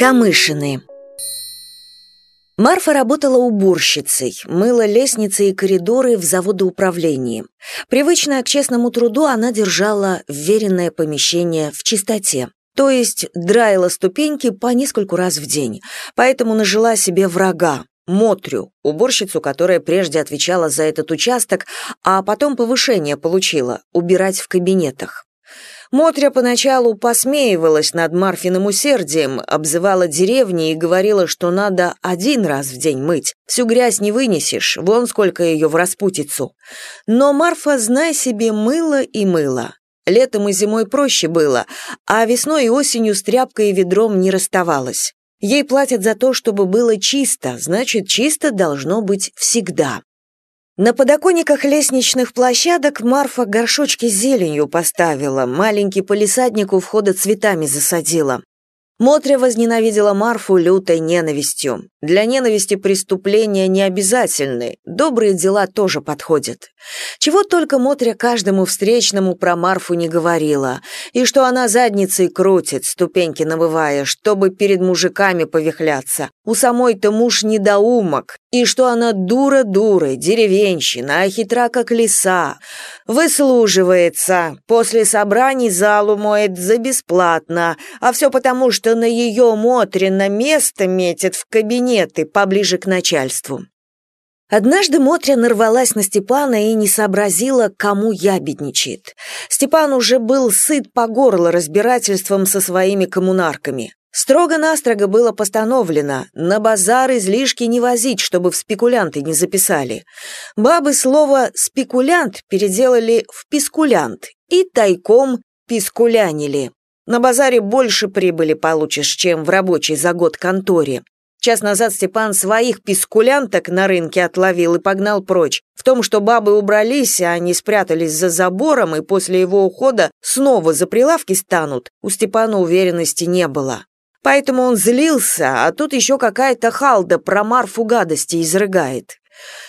Камышины Марфа работала уборщицей, мыла лестницы и коридоры в заводоуправлении. Привычная к честному труду, она держала вверенное помещение в чистоте. То есть драила ступеньки по нескольку раз в день. Поэтому нажила себе врага, Мотрю, уборщицу, которая прежде отвечала за этот участок, а потом повышение получила – убирать в кабинетах. Мотря поначалу посмеивалась над Марфиным усердием, обзывала деревни и говорила, что надо один раз в день мыть. Всю грязь не вынесешь, вон сколько ее в распутицу. Но Марфа, знай себе, мыла и мыла. Летом и зимой проще было, а весной и осенью с тряпкой и ведром не расставалась. Ей платят за то, чтобы было чисто, значит, чисто должно быть всегда. На подоконниках лестничных площадок Марфа горшочки с зеленью поставила, маленький полисадник у входа цветами засадила. Мотря возненавидела Марфу лютой ненавистью. Для ненависти преступления не обязательны, добрые дела тоже подходят. Чего только Мотря каждому встречному про Марфу не говорила, и что она задницей крутит, ступеньки набывая, чтобы перед мужиками повихляться. У самой-то муж недоумок, и что она дура дурой, деревенщина, а хитра как лиса. Выслуживается, после собраний залу моет за бесплатно, а все потому, что на ее Мотрина место метит в кабинеты поближе к начальству. Однажды Мотря нарвалась на Степана и не сообразила, кому ябедничает. Степан уже был сыт по горло разбирательством со своими коммунарками. Строго-настрого было постановлено на базар излишки не возить, чтобы в спекулянты не записали. Бабы слово «спекулянт» переделали в «пискулянт» и тайком пискулянили. На базаре больше прибыли получишь, чем в рабочей за год конторе. Час назад Степан своих пискулянток на рынке отловил и погнал прочь. В том, что бабы убрались, а они спрятались за забором и после его ухода снова за прилавки станут, у Степана уверенности не было. Поэтому он злился, а тут еще какая-то халда про Марфу гадости изрыгает.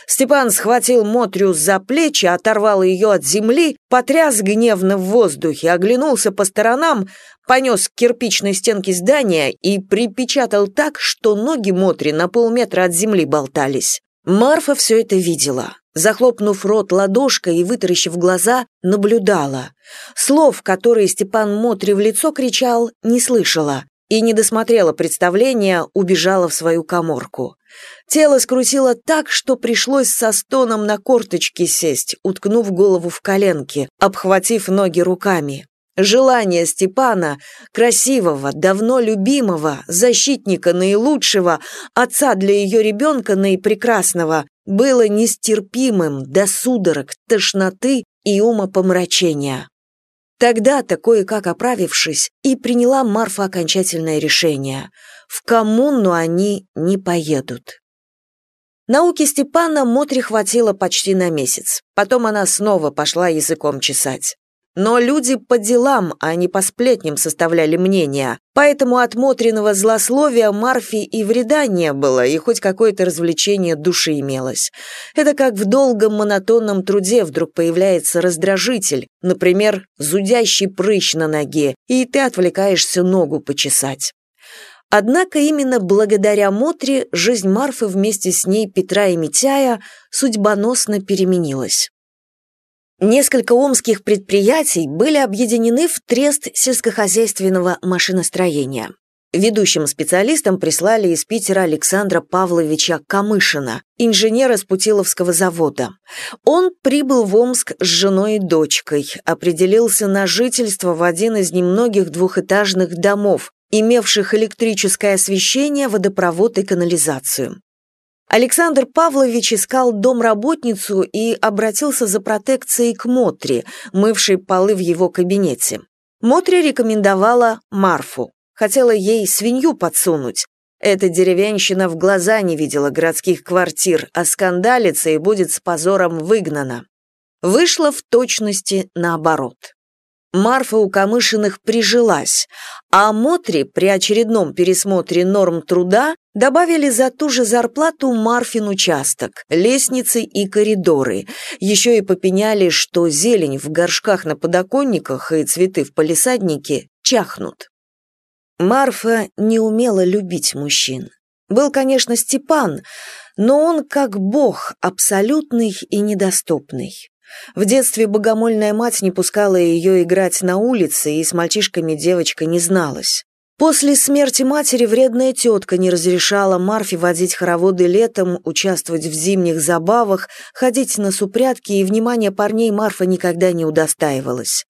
Степан схватил Мотрю за плечи, оторвал ее от земли, потряс гневно в воздухе, оглянулся по сторонам, понес к кирпичной стенке здания и припечатал так, что ноги Мотри на полметра от земли болтались. Марфа все это видела. Захлопнув рот ладошкой и вытаращив глаза, наблюдала. Слов, которые Степан Мотри в лицо кричал, не слышала и не досмотрела представления, убежала в свою коморку. Тело скрутило так, что пришлось со стоном на корточки сесть, уткнув голову в коленки, обхватив ноги руками. Желание Степана, красивого, давно любимого, защитника наилучшего, отца для ее ребенка наипрекрасного, было нестерпимым до судорог, тошноты и умопомрачения. Тогда-то, кое-как оправившись, и приняла Марфа окончательное решение. В коммуну они не поедут. Науки Степана Мотре хватило почти на месяц. Потом она снова пошла языком чесать. Но люди по делам, а не по сплетням составляли мнения, поэтому от Мотриного злословия Марфи и вреда не было, и хоть какое-то развлечение души имелось. Это как в долгом монотонном труде вдруг появляется раздражитель, например, зудящий прыщ на ноге, и ты отвлекаешься ногу почесать. Однако именно благодаря Мотре жизнь Марфы вместе с ней Петра и Митяя судьбоносно переменилась. Несколько омских предприятий были объединены в трест сельскохозяйственного машиностроения. Ведущим специалистам прислали из Питера Александра Павловича Камышина, инженера с Путиловского завода. Он прибыл в Омск с женой и дочкой, определился на жительство в один из немногих двухэтажных домов, имевших электрическое освещение, водопровод и канализацию. Александр Павлович искал домработницу и обратился за протекцией к Мотре, мывшей полы в его кабинете. Мотре рекомендовала Марфу. Хотела ей свинью подсунуть. Эта деревенщина в глаза не видела городских квартир, а скандалится и будет с позором выгнана. Вышло в точности наоборот. Марфа у Камышиных прижилась, а Мотри при очередном пересмотре норм труда добавили за ту же зарплату Марфин участок, лестницы и коридоры. Еще и попеняли, что зелень в горшках на подоконниках и цветы в палисаднике чахнут. Марфа не умела любить мужчин. Был, конечно, Степан, но он как бог, абсолютный и недоступный. В детстве богомольная мать не пускала ее играть на улице, и с мальчишками девочка не зналась. После смерти матери вредная тетка не разрешала Марфе водить хороводы летом, участвовать в зимних забавах, ходить на супрятки, и внимания парней Марфа никогда не удостаивалась.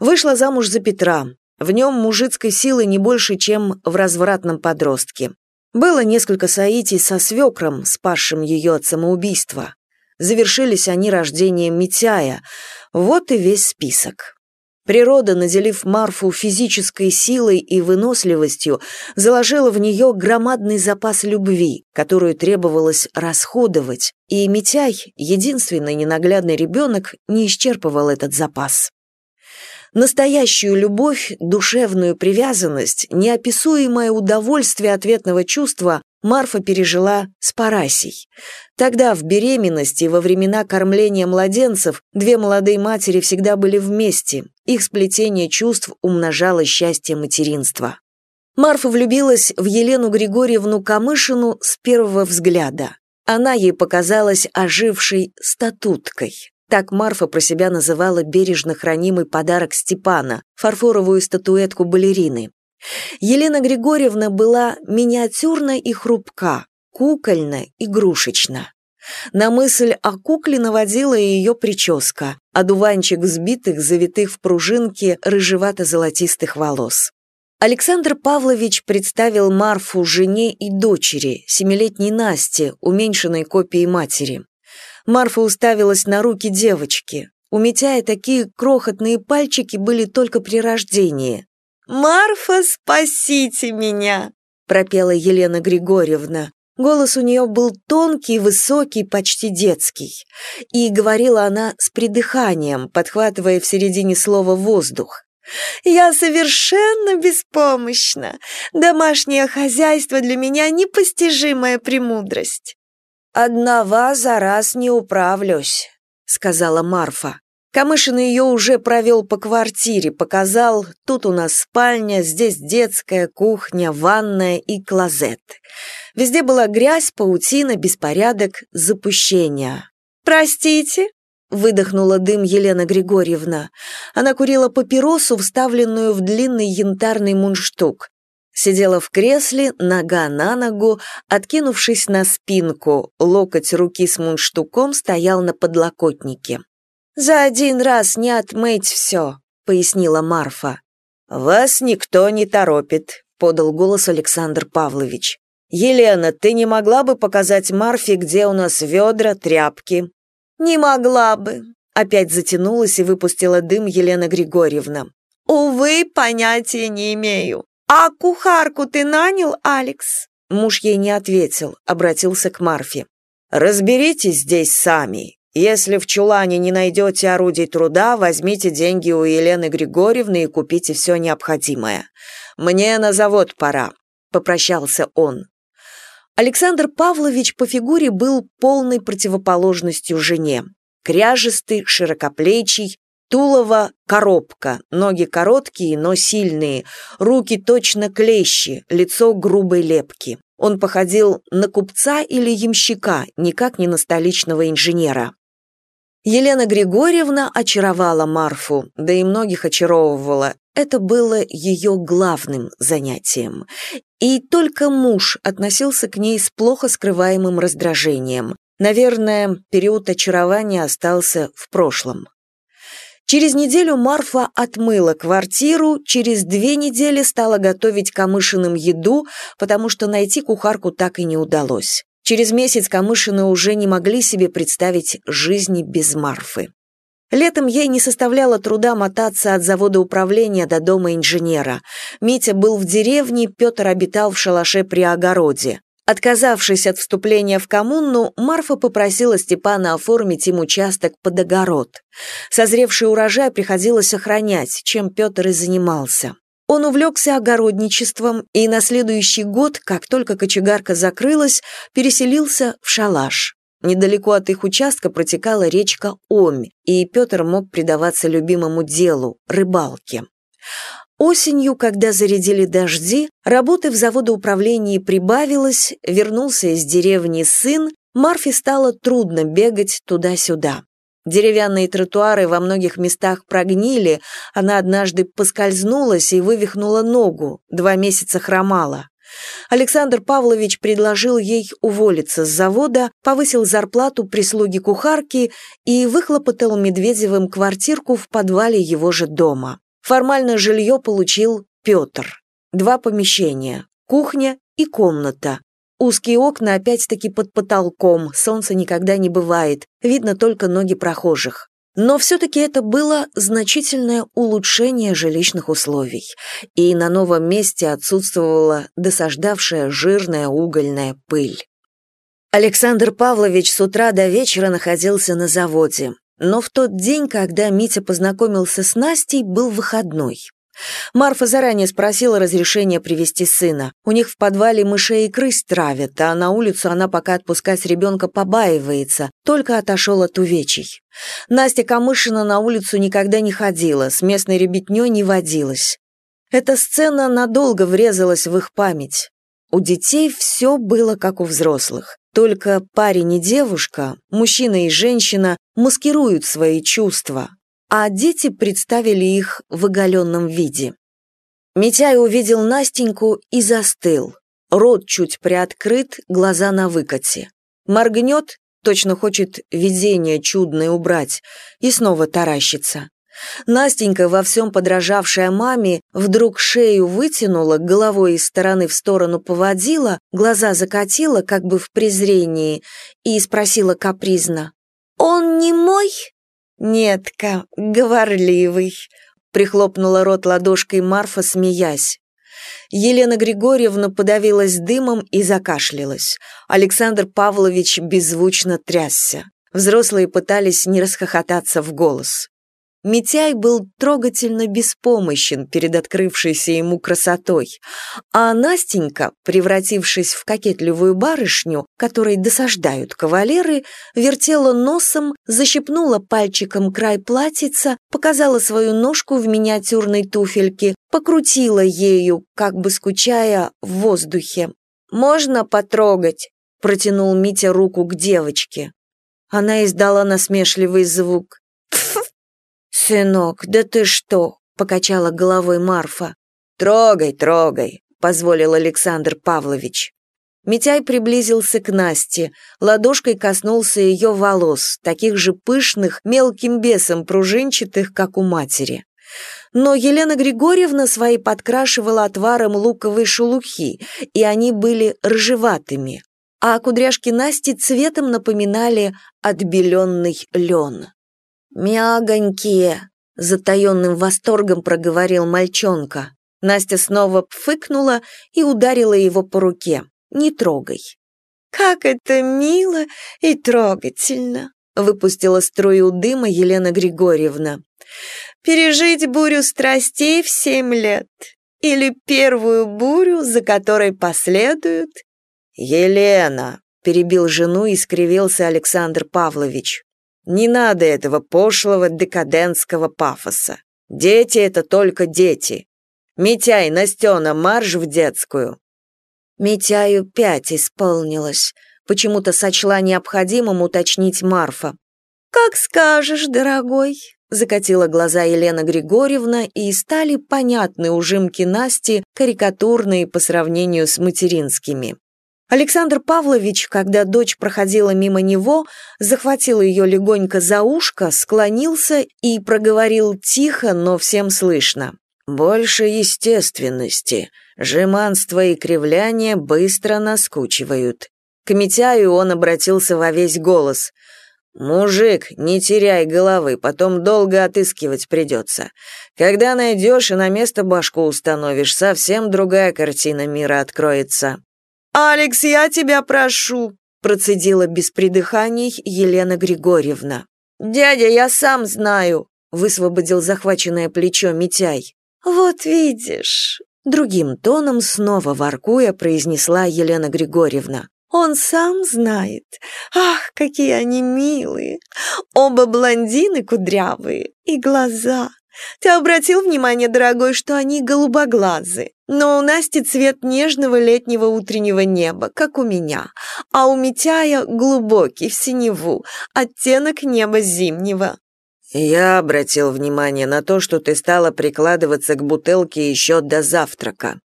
Вышла замуж за Петра, в нем мужицкой силы не больше, чем в развратном подростке. Было несколько соитий со свекром, спасшим ее от самоубийства. Завершились они рождением Митяя. Вот и весь список. Природа, наделив Марфу физической силой и выносливостью, заложила в нее громадный запас любви, которую требовалось расходовать, и Митяй, единственный ненаглядный ребенок, не исчерпывал этот запас. Настоящую любовь, душевную привязанность, неописуемое удовольствие ответного чувства Марфа пережила с Парасей. Тогда, в беременности, во времена кормления младенцев, две молодые матери всегда были вместе. Их сплетение чувств умножало счастье материнства. Марфа влюбилась в Елену Григорьевну Камышину с первого взгляда. Она ей показалась ожившей статуткой. Так Марфа про себя называла бережно хранимый подарок Степана, фарфоровую статуэтку балерины. Елена Григорьевна была миниатюрна и хрупка, кукольна, игрушечна. На мысль о кукле наводила ее прическа, одуванчик взбитых, завитых в пружинке рыжевато-золотистых волос. Александр Павлович представил Марфу жене и дочери, семилетней Насте, уменьшенной копией матери. Марфа уставилась на руки девочки. У Митяя такие крохотные пальчики были только при рождении. «Марфа, спасите меня!» — пропела Елена Григорьевна. Голос у нее был тонкий, высокий, почти детский. И говорила она с придыханием, подхватывая в середине слова воздух. «Я совершенно беспомощна. Домашнее хозяйство для меня непостижимая премудрость. «Одного за раз не управлюсь», — сказала Марфа. Камышин ее уже провел по квартире, показал, тут у нас спальня, здесь детская, кухня, ванная и клозет. Везде была грязь, паутина, беспорядок, запущение. «Простите?» — выдохнула дым Елена Григорьевна. Она курила папиросу, вставленную в длинный янтарный мундштук. Сидела в кресле, нога на ногу, откинувшись на спинку, локоть руки с мундштуком стоял на подлокотнике. «За один раз не отмыть все», — пояснила Марфа. «Вас никто не торопит», — подал голос Александр Павлович. «Елена, ты не могла бы показать Марфе, где у нас ведра, тряпки?» «Не могла бы», — опять затянулась и выпустила дым Елена Григорьевна. «Увы, понятия не имею. «А кухарку ты нанял, Алекс?» Муж ей не ответил, обратился к Марфе. «Разберитесь здесь сами. Если в чулане не найдете орудий труда, возьмите деньги у Елены Григорьевны и купите все необходимое. Мне на завод пора», — попрощался он. Александр Павлович по фигуре был полной противоположностью жене. Кряжестый, широкоплечий, Тулово – коробка, ноги короткие, но сильные, руки точно клещи, лицо грубой лепки. Он походил на купца или ямщика, никак не на столичного инженера. Елена Григорьевна очаровала Марфу, да и многих очаровывала. Это было ее главным занятием. И только муж относился к ней с плохо скрываемым раздражением. Наверное, период очарования остался в прошлом. Через неделю Марфа отмыла квартиру, через две недели стала готовить Камышиным еду, потому что найти кухарку так и не удалось. Через месяц Камышины уже не могли себе представить жизни без Марфы. Летом ей не составляло труда мотаться от завода управления до дома инженера. Митя был в деревне, Петр обитал в шалаше при огороде. Отказавшись от вступления в коммуну, Марфа попросила Степана оформить им участок под огород. Созревший урожай приходилось охранять, чем Петр и занимался. Он увлекся огородничеством и на следующий год, как только кочегарка закрылась, переселился в шалаш. Недалеко от их участка протекала речка Омь, и Петр мог предаваться любимому делу – рыбалке. Осенью, когда зарядили дожди, работы в заводоуправлении прибавилось, вернулся из деревни сын, Марфе стало трудно бегать туда-сюда. Деревянные тротуары во многих местах прогнили, она однажды поскользнулась и вывихнула ногу, два месяца хромала. Александр Павлович предложил ей уволиться с завода, повысил зарплату прислуги кухарки и выхлопотал Медведевым квартирку в подвале его же дома. Формально жилье получил Петр. Два помещения – кухня и комната. Узкие окна опять-таки под потолком, солнца никогда не бывает, видно только ноги прохожих. Но все-таки это было значительное улучшение жилищных условий, и на новом месте отсутствовала досаждавшая жирная угольная пыль. Александр Павлович с утра до вечера находился на заводе, но в тот день, когда Митя познакомился с Настей, был выходной. Марфа заранее спросила разрешения привести сына. У них в подвале мышей и крыс травят, а на улицу она пока отпускать ребенка побаивается, только отошел от увечий. Настя Камышина на улицу никогда не ходила, с местной ребятней не водилась. Эта сцена надолго врезалась в их память. У детей все было как у взрослых. Только парень и девушка, мужчина и женщина маскируют свои чувства, а дети представили их в оголенном виде. Митяй увидел Настеньку и застыл. Рот чуть приоткрыт, глаза на выкате. Моргнет, точно хочет видение чудное убрать, и снова таращится. Настенька, во всем подражавшая маме, вдруг шею вытянула, головой из стороны в сторону поводила, глаза закатила, как бы в презрении, и спросила капризно. «Он не мой?» «Нетка, говорливый», — прихлопнула рот ладошкой Марфа, смеясь. Елена Григорьевна подавилась дымом и закашлялась. Александр Павлович беззвучно трясся. Взрослые пытались не расхохотаться в голос. Митяй был трогательно беспомощен перед открывшейся ему красотой, а Настенька, превратившись в кокетливую барышню, которой досаждают кавалеры, вертела носом, защипнула пальчиком край платьица, показала свою ножку в миниатюрной туфельке, покрутила ею, как бы скучая в воздухе. «Можно потрогать?» – протянул Митя руку к девочке. Она издала насмешливый звук. «Сынок, да ты что?» — покачала головой Марфа. «Трогай, трогай», — позволил Александр Павлович. Митяй приблизился к Насте, ладошкой коснулся ее волос, таких же пышных, мелким бесом пружинчатых, как у матери. Но Елена Григорьевна свои подкрашивала отваром луковой шелухи, и они были рыжеватыми, а кудряшки Насти цветом напоминали отбеленный лен. «Мягонькие!» — затаенным восторгом проговорил мальчонка. Настя снова пфыкнула и ударила его по руке. «Не трогай». «Как это мило и трогательно!» — выпустила струю дыма Елена Григорьевна. «Пережить бурю страстей в семь лет или первую бурю, за которой последуют?» «Елена!» — перебил жену и скривился Александр Павлович. Не надо этого пошлого декадентского пафоса. Дети — это только дети. Митяй, Настена, марш в детскую. Митяю пять исполнилось. Почему-то сочла необходимым уточнить Марфа. «Как скажешь, дорогой», — закатила глаза Елена Григорьевна, и стали понятны ужимки Насти, карикатурные по сравнению с материнскими. Александр Павлович, когда дочь проходила мимо него, захватил ее легонько за ушко, склонился и проговорил тихо, но всем слышно. «Больше естественности. Жеманство и кривляние быстро наскучивают». К Митяю он обратился во весь голос. «Мужик, не теряй головы, потом долго отыскивать придется. Когда найдешь и на место башку установишь, совсем другая картина мира откроется». «Алекс, я тебя прошу», процедила без придыханий Елена Григорьевна. «Дядя, я сам знаю», высвободил захваченное плечо Митяй. «Вот видишь», другим тоном, снова воркуя, произнесла Елена Григорьевна. «Он сам знает. Ах, какие они милые! Оба блондины кудрявые, и глаза. Ты обратил внимание, дорогой, что они голубоглазы? Но у Насти цвет нежного летнего утреннего неба, как у меня, а у Митяя глубокий, в синеву, оттенок неба зимнего. Я обратил внимание на то, что ты стала прикладываться к бутылке еще до завтрака.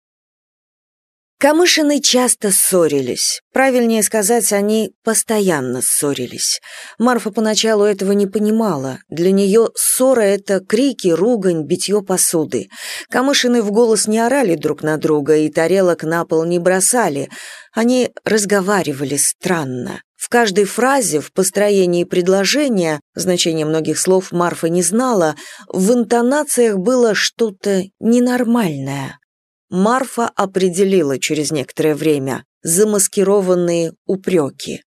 Камышины часто ссорились. Правильнее сказать, они постоянно ссорились. Марфа поначалу этого не понимала. Для нее ссора — это крики, ругань, битье посуды. Камышины в голос не орали друг на друга и тарелок на пол не бросали. Они разговаривали странно. В каждой фразе, в построении предложения, значение многих слов Марфа не знала, в интонациях было что-то ненормальное. Марфа определила через некоторое время замаскированные упреки.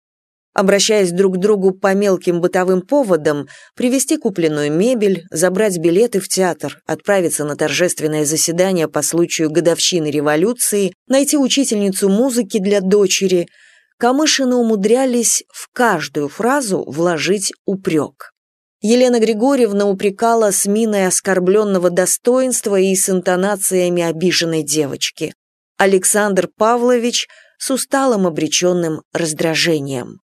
Обращаясь друг к другу по мелким бытовым поводам, привезти купленную мебель, забрать билеты в театр, отправиться на торжественное заседание по случаю годовщины революции, найти учительницу музыки для дочери, Камышины умудрялись в каждую фразу вложить упрек. Елена Григорьевна упрекала с миной оскорбленного достоинства и с интонациями обиженной девочки. Александр Павлович с усталым обреченным раздражением.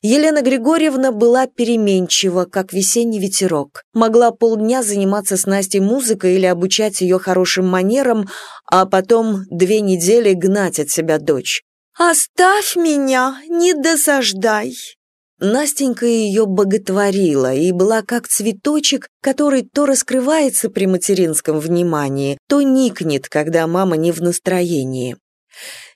Елена Григорьевна была переменчива, как весенний ветерок. Могла полдня заниматься с Настей музыкой или обучать ее хорошим манерам, а потом две недели гнать от себя дочь. «Оставь меня, не досаждай!» Настенька ее боготворила и была как цветочек, который то раскрывается при материнском внимании, то никнет, когда мама не в настроении.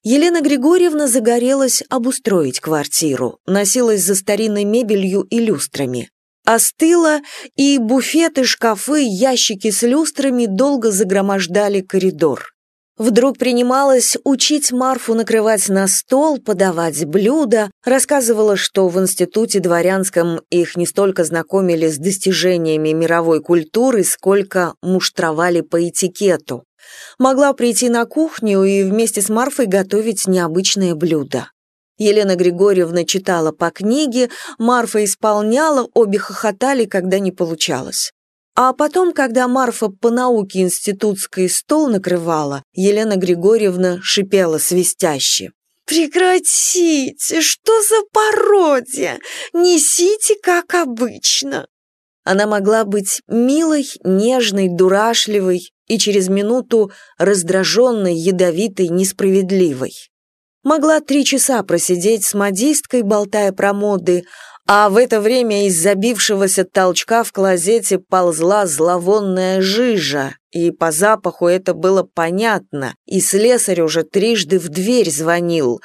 Елена Григорьевна загорелась обустроить квартиру, носилась за старинной мебелью и люстрами. Остыла, и буфеты, шкафы, ящики с люстрами долго загромождали коридор. Вдруг принималась учить Марфу накрывать на стол, подавать блюда, рассказывала, что в институте дворянском их не столько знакомили с достижениями мировой культуры, сколько муштровали по этикету. Могла прийти на кухню и вместе с Марфой готовить необычные блюда. Елена Григорьевна читала по книге, Марфа исполняла, обе хохотали, когда не получалось. А потом, когда Марфа по науке институтской стол накрывала, Елена Григорьевна шипела свистяще. «Прекратите! Что за пародия? Несите, как обычно!» Она могла быть милой, нежной, дурашливой и через минуту раздраженной, ядовитой, несправедливой. Могла три часа просидеть с модисткой, болтая про моды, а в это время из забившегося толчка в клозете ползла зловонная жижа, и по запаху это было понятно, и слесарь уже трижды в дверь звонил.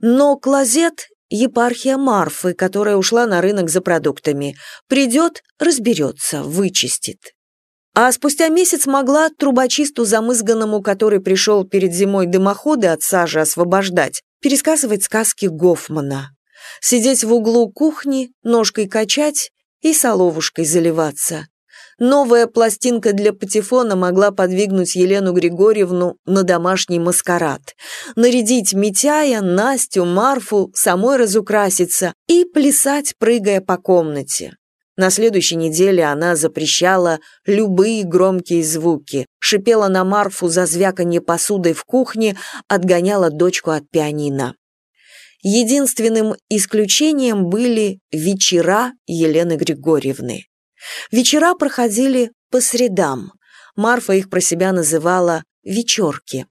Но клозет — епархия Марфы, которая ушла на рынок за продуктами. Придет, разберется, вычистит. А спустя месяц могла трубочисту замызганному, который пришел перед зимой дымоходы от сажи освобождать, пересказывать сказки Гофмана сидеть в углу кухни, ножкой качать и соловушкой заливаться. Новая пластинка для патефона могла подвигнуть Елену Григорьевну на домашний маскарад, нарядить Митяя, Настю, Марфу, самой разукраситься и плясать, прыгая по комнате. На следующей неделе она запрещала любые громкие звуки, шипела на Марфу за звяканье посудой в кухне, отгоняла дочку от пианино. Единственным исключением были вечера Елены Григорьевны. Вечера проходили по средам. Марфа их про себя называла «вечерки».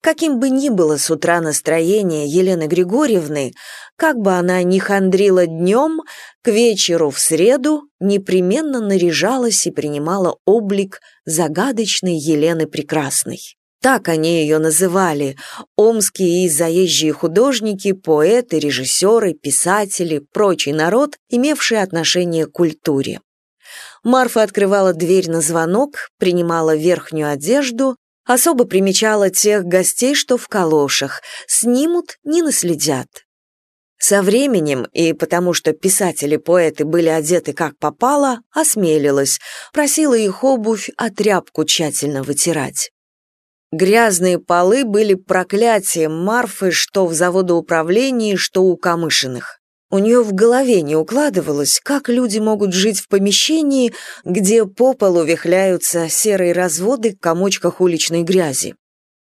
Каким бы ни было с утра настроение Елены Григорьевны, как бы она ни хандрила днем, к вечеру в среду непременно наряжалась и принимала облик загадочной Елены Прекрасной. Так они ее называли. Омские и заезжие художники, поэты, режиссеры, писатели, прочий народ, имевший отношение к культуре. Марфа открывала дверь на звонок, принимала верхнюю одежду, особо примечала тех гостей, что в калошах, снимут, не наследят. Со временем, и потому что писатели-поэты были одеты как попало, осмелилась, просила их обувь, а тряпку тщательно вытирать. Грязные полы были проклятием Марфы что в заводоуправлении, что у Камышиных. У нее в голове не укладывалось, как люди могут жить в помещении, где по полу вихляются серые разводы в комочках уличной грязи.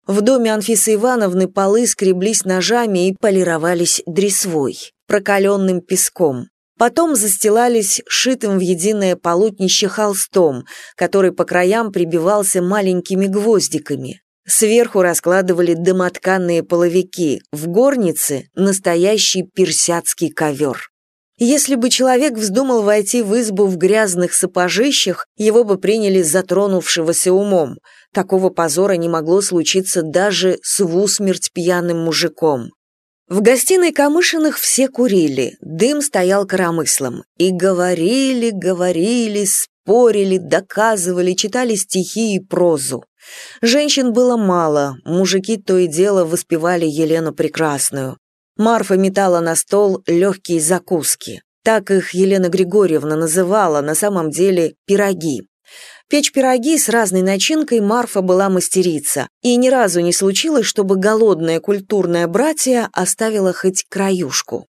В доме Анфисы Ивановны полы скреблись ножами и полировались дресвой, прокаленным песком. Потом застилались шитым в единое полотнище холстом, который по краям прибивался маленькими гвоздиками. Сверху раскладывали домотканные половики, в горнице – настоящий персядский ковер. Если бы человек вздумал войти в избу в грязных сапожищах, его бы приняли затронувшегося умом. Такого позора не могло случиться даже с в усмерть пьяным мужиком. В гостиной Камышиных все курили, дым стоял коромыслом. И говорили, говорили, спорили, доказывали, читали стихи и прозу. Женщин было мало, мужики то и дело воспевали Елену Прекрасную. Марфа метала на стол легкие закуски. Так их Елена Григорьевна называла, на самом деле пироги. Печь пироги с разной начинкой Марфа была мастерица, и ни разу не случилось, чтобы голодное культурное братья оставило хоть краюшку.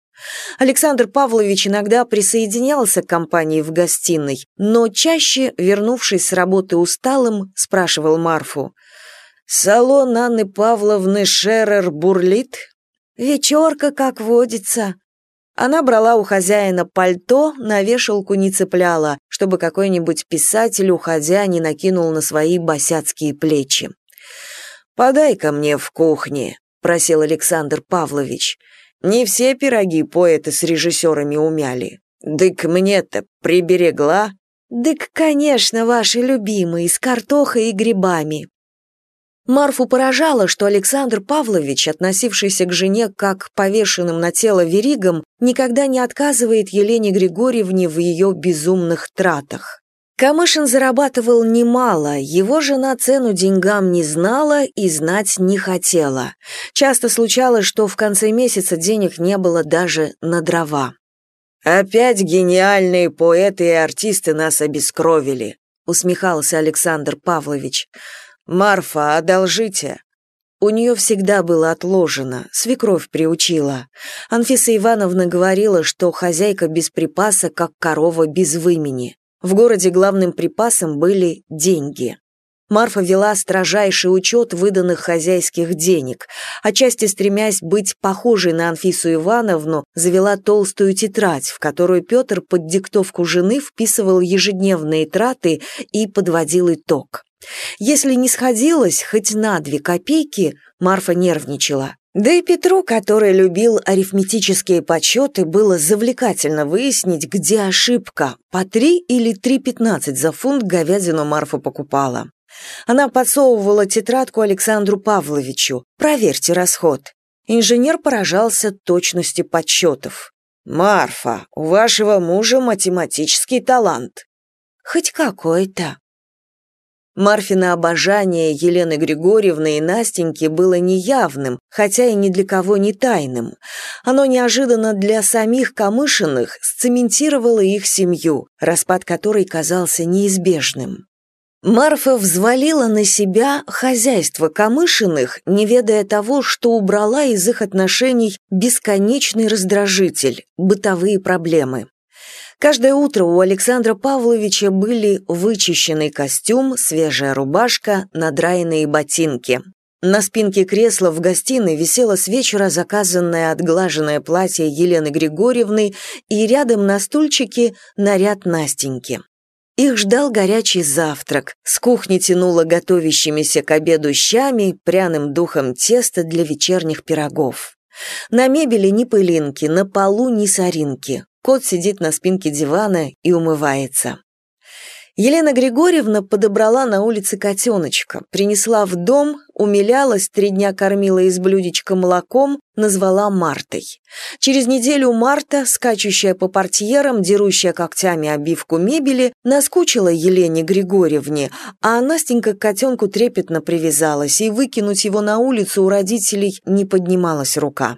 Александр Павлович иногда присоединялся к компании в гостиной, но чаще, вернувшись с работы усталым, спрашивал Марфу. «Салон Анны Павловны Шерер бурлит?» «Вечерка, как водится», она брала у хозяина пальто, на вешалку не цепляла, чтобы какой-нибудь писатель, уходя, не накинул на свои босяцкие плечи. «Подай-ка мне в кухне», — просил Александр Павлович. «Не все пироги поэты с режиссерами умяли. Дык мне-то приберегла». «Дык, конечно, ваши любимые, с картохой и грибами», Марфу поражало, что Александр Павлович, относившийся к жене как к повешенным на тело веригам, никогда не отказывает Елене Григорьевне в ее безумных тратах. Камышин зарабатывал немало, его жена цену деньгам не знала и знать не хотела. Часто случалось, что в конце месяца денег не было даже на дрова. «Опять гениальные поэты и артисты нас обескровили», усмехался Александр Павлович. «Марфа, одолжите». У нее всегда было отложено, свекровь приучила. Анфиса Ивановна говорила, что хозяйка без припаса, как корова без вымени. В городе главным припасом были деньги. Марфа вела строжайший учет выданных хозяйских денег. Отчасти стремясь быть похожей на Анфису Ивановну, завела толстую тетрадь, в которую Петр под диктовку жены вписывал ежедневные траты и подводил итог. Если не сходилось хоть на две копейки, Марфа нервничала. Да и Петру, который любил арифметические подсчеты, было завлекательно выяснить, где ошибка. По три или три пятнадцать за фунт говядину Марфа покупала. Она подсовывала тетрадку Александру Павловичу. «Проверьте расход». Инженер поражался точности подсчетов. «Марфа, у вашего мужа математический талант». «Хоть какой-то», Марфина обожание Елены Григорьевны и Настеньки было неявным, хотя и ни для кого не тайным. Оно неожиданно для самих Камышиных сцементировало их семью, распад которой казался неизбежным. Марфа взвалила на себя хозяйство Камышиных, не ведая того, что убрала из их отношений бесконечный раздражитель – бытовые проблемы. Каждое утро у Александра Павловича были вычищенный костюм, свежая рубашка, надраенные ботинки. На спинке кресла в гостиной висело с вечера заказанное отглаженное платье Елены Григорьевны и рядом на стульчике наряд Настеньки. Их ждал горячий завтрак, с кухни тянуло готовящимися к обеду щами, пряным духом теста для вечерних пирогов. На мебели ни пылинки, на полу ни соринки. Кот сидит на спинке дивана и умывается. Елена Григорьевна подобрала на улице котеночка, принесла в дом, умилялась, три дня кормила из блюдечка молоком, назвала Мартой. Через неделю Марта, скачущая по портьерам, дерущая когтями обивку мебели, наскучила Елене Григорьевне, а Настенька к котенку трепетно привязалась, и выкинуть его на улицу у родителей не поднималась рука.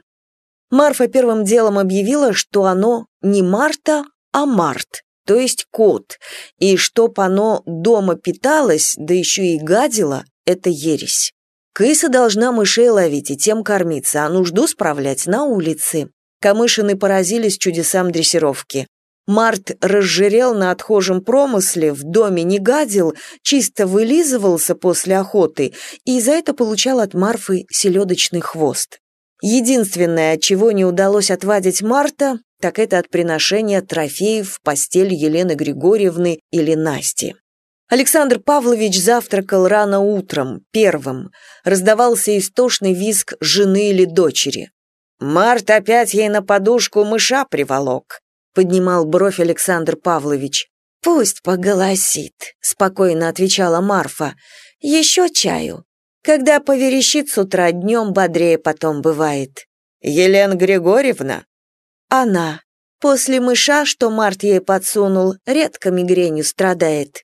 Марфа первым делом объявила, что оно не Марта, а Март, то есть кот, и чтоб оно дома питалось, да еще и гадило, это ересь. Крыса должна мышей ловить и тем кормиться, а нужду справлять на улице. Камышины поразились чудесам дрессировки. Март разжирел на отхожем промысле, в доме не гадил, чисто вылизывался после охоты и за это получал от Марфы селедочный хвост. Единственное, чего не удалось отвадить Марта, так это от приношения трофеев в постель Елены Григорьевны или Насти. Александр Павлович завтракал рано утром, первым. Раздавался истошный визг жены или дочери. «Март опять ей на подушку мыша приволок», поднимал бровь Александр Павлович. «Пусть поголосит», — спокойно отвечала Марфа. «Еще чаю. Когда поверещит с утра, днем бодрее потом бывает». «Елена Григорьевна?» «Она. После мыша, что Март ей подсунул, редко мигренью страдает».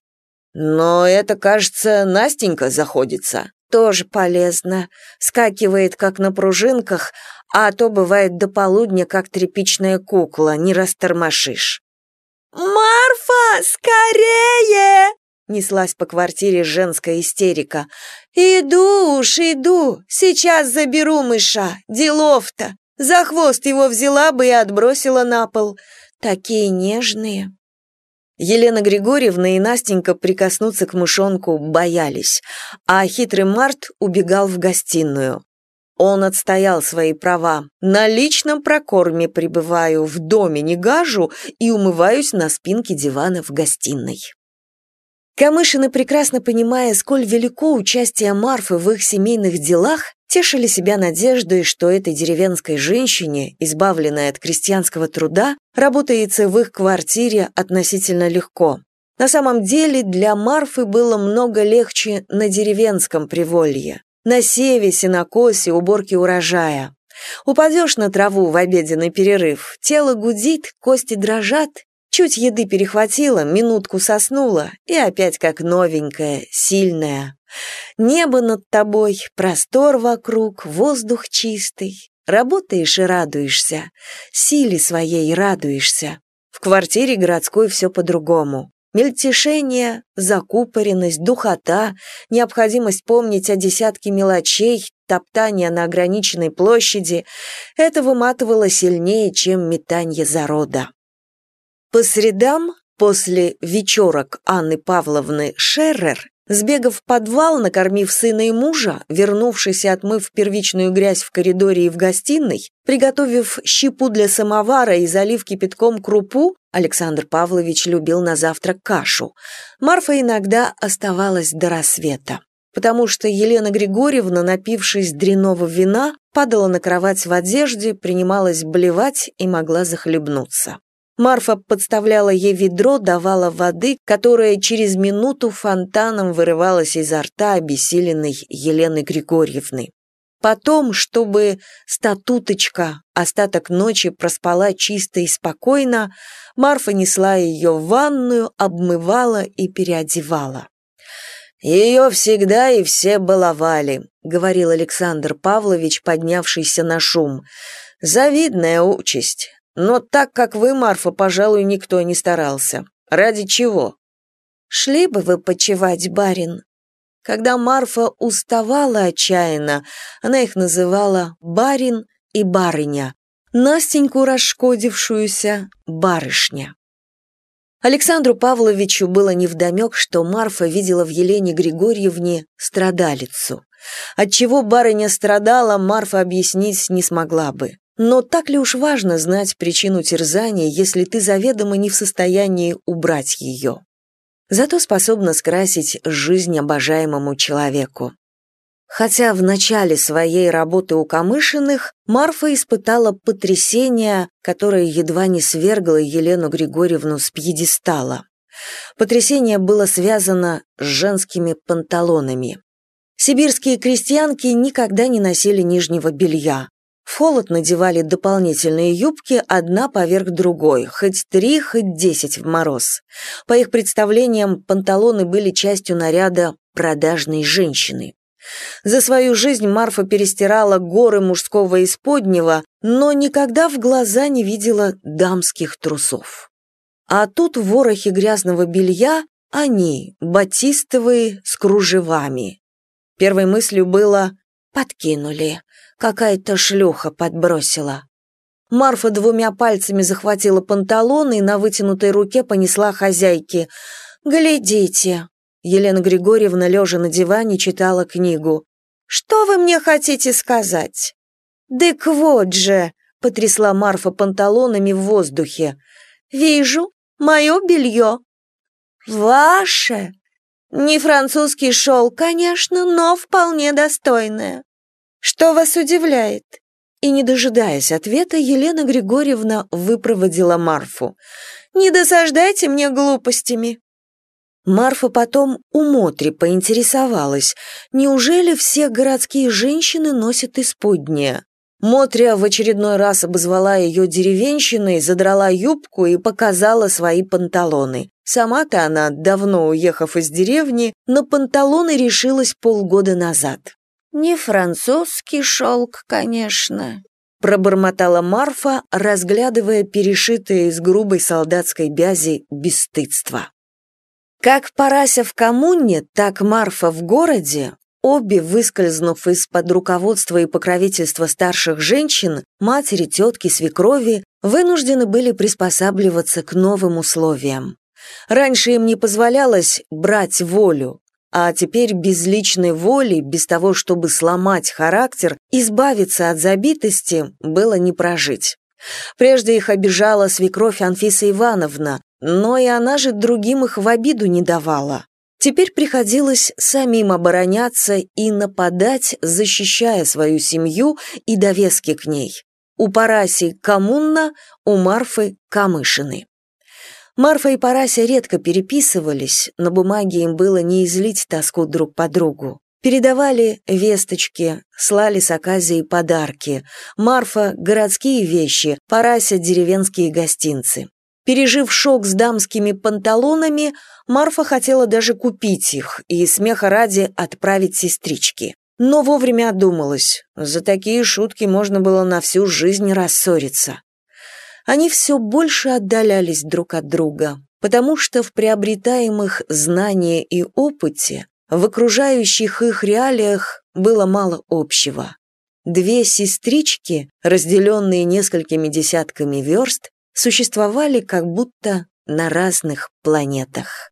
«Но это, кажется, Настенька заходится». «Тоже полезно. Скакивает, как на пружинках, а то бывает до полудня, как тряпичная кукла, не растормошишь». «Марфа, скорее!» Неслась по квартире женская истерика. «Иду уж, иду, сейчас заберу мыша, делов-то. За хвост его взяла бы и отбросила на пол. Такие нежные». Елена Григорьевна и Настенька прикоснуться к мышонку боялись, а хитрый Март убегал в гостиную. Он отстоял свои права. На личном прокорме пребываю, в доме не гажу и умываюсь на спинке дивана в гостиной. Камышины, прекрасно понимая, сколь велико участие Марфы в их семейных делах, тешили себя надеждой, что этой деревенской женщине, избавленной от крестьянского труда, работается в их квартире относительно легко. На самом деле для Марфы было много легче на деревенском приволье на севе, сенокосе, уборке урожая. Упадешь на траву в обеденный перерыв, тело гудит, кости дрожат, чуть еды перехватила, минутку соснула, и опять как новенькая, сильная. Небо над тобой, простор вокруг, воздух чистый. Работаешь и радуешься, силе своей радуешься. В квартире городской все по-другому. Мельтешение, закупоренность, духота, необходимость помнить о десятке мелочей, топтание на ограниченной площади — это выматывало сильнее, чем метание зарода. По средам, после вечерок Анны Павловны Шеррер, Сбегав в подвал, накормив сына и мужа, вернувшись и отмыв первичную грязь в коридоре и в гостиной, приготовив щепу для самовара и залив кипятком крупу, Александр Павлович любил на завтрак кашу. Марфа иногда оставалась до рассвета, потому что Елена Григорьевна, напившись дряного вина, падала на кровать в одежде, принималась блевать и могла захлебнуться. Марфа подставляла ей ведро, давала воды, которая через минуту фонтаном вырывалась изо рта обессиленной Елены Григорьевны. Потом, чтобы статуточка остаток ночи проспала чисто и спокойно, Марфа несла ее в ванную, обмывала и переодевала. «Ее всегда и все баловали», — говорил Александр Павлович, поднявшийся на шум. «Завидная участь. Но так как вы, Марфа, пожалуй, никто не старался. Ради чего? Шли бы вы почевать, барин. Когда Марфа уставала отчаянно, она их называла барин и барыня, Настеньку расшкодившуюся барышня. Александру Павловичу было невдомек, что Марфа видела в Елене Григорьевне страдалицу. Отчего барыня страдала, Марфа объяснить не смогла бы. Но так ли уж важно знать причину терзания, если ты заведомо не в состоянии убрать ее? Зато способна скрасить жизнь обожаемому человеку. Хотя в начале своей работы у Камышиных Марфа испытала потрясение, которое едва не свергло Елену Григорьевну с пьедестала. Потрясение было связано с женскими панталонами. Сибирские крестьянки никогда не носили нижнего белья, холод надевали дополнительные юбки одна поверх другой, хоть три, хоть десять в мороз. По их представлениям, панталоны были частью наряда продажной женщины. За свою жизнь Марфа перестирала горы мужского исподнего, но никогда в глаза не видела дамских трусов. А тут в ворохе грязного белья они, батистовые, с кружевами. Первой мыслью было «подкинули», Какая-то шлюха подбросила. Марфа двумя пальцами захватила панталоны и на вытянутой руке понесла хозяйке. «Глядите!» Елена Григорьевна, лежа на диване, читала книгу. «Что вы мне хотите сказать?» «Дык вот же!» — потрясла Марфа панталонами в воздухе. «Вижу, мое белье». «Ваше?» «Не французский шел, конечно, но вполне достойное. Что вас удивляет?» И, не дожидаясь ответа, Елена Григорьевна выпроводила Марфу. «Не досаждайте мне глупостями». Марфа потом у Мотри поинтересовалась, неужели все городские женщины носят исподнее. Мотря в очередной раз обозвала ее деревенщиной, задрала юбку и показала свои панталоны. Сама-то она, давно уехав из деревни, на панталоны решилась полгода назад. «Не французский шелк, конечно», — пробормотала Марфа, разглядывая перешитое из грубой солдатской бязи бесстыдство. Как Парася в коммуне, так Марфа в городе Обе, выскользнув из-под руководства и покровительства старших женщин, матери, тетки, свекрови, вынуждены были приспосабливаться к новым условиям. Раньше им не позволялось брать волю, а теперь без личной воли, без того, чтобы сломать характер, избавиться от забитости, было не прожить. Прежде их обижала свекровь Анфиса Ивановна, но и она же другим их в обиду не давала. Теперь приходилось самим обороняться и нападать, защищая свою семью и довески к ней. У Параси – коммунна, у Марфы – камышины. Марфа и Парася редко переписывались, на бумаге им было не излить тоску друг по другу. Передавали весточки, слали с Аказией подарки. Марфа – городские вещи, Парася – деревенские гостинцы. Пережив шок с дамскими панталонами, Марфа хотела даже купить их и смеха ради отправить сестричке. Но вовремя одумалась. За такие шутки можно было на всю жизнь рассориться. Они все больше отдалялись друг от друга, потому что в приобретаемых знания и опыте, в окружающих их реалиях было мало общего. Две сестрички, разделенные несколькими десятками верст, существовали как будто на разных планетах.